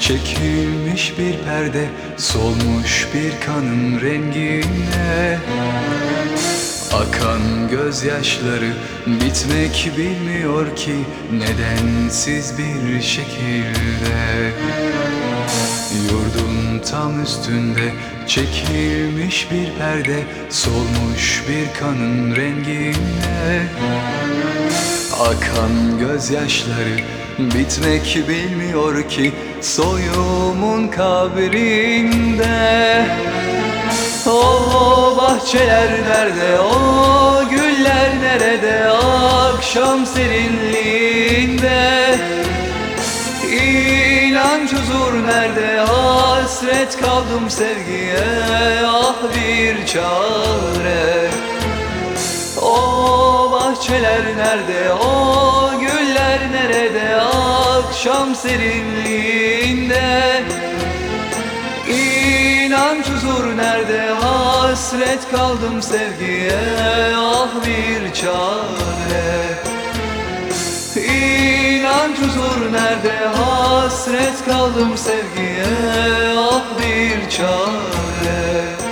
Çekilmiş bir perde Solmuş bir kanın rengine. Akan gözyaşları bitmek bilmiyor ki Nedensiz bir şekilde. Yurdun tam üstünde çekilmiş bir perde Solmuş bir kanın rengine. Akan gözyaşları bitmek bilmiyor ki Soyumun kabrinde. O bahçeler nerede, o güller nerede Akşam serinliğinde. İnanç huzur nerede hasret kaldım sevgiye ah bir çare. O bahçeler nerede o nerede akşam serinliğinde. İnanç huzur nerede? Hasret kaldım sevgiye ah bir çare. İnanç huzur nerede? Hasret kaldım sevgiye ah bir çare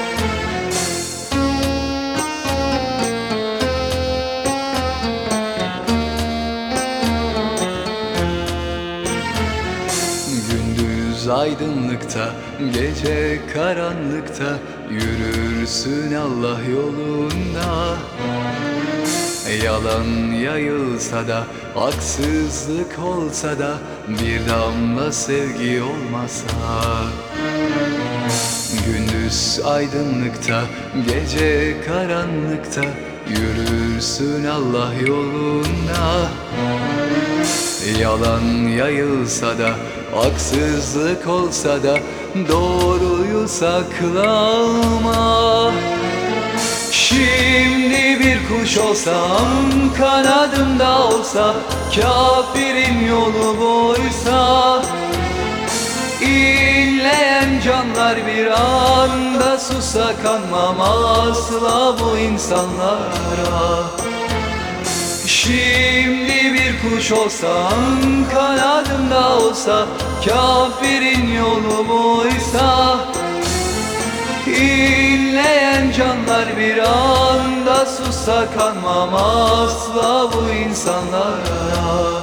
aydınlıkta, gece karanlıkta Yürürsün Allah yolunda. Yalan yayılsa da, haksızlık olsa da Bir damla sevgi olmasa. Gündüz aydınlıkta, gece karanlıkta Yürürsün Allah yolunda Yalan yayılsa da, haksızlık olsa da Doğruyu saklama. Şimdi bir kuş olsam, kanadımda olsa Kafirin yolu buysa İnleyen canlar bir anda susa kanmam asla bu insanlara. Şimdi kuş olsam kanadımda olsa Kafirin yolu buysa İnleyen canlar bir anda susa kanmam asla bu insanlara.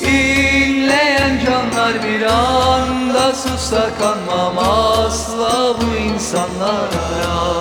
İnleyen canlar bir anda susa kanmam asla bu insanlara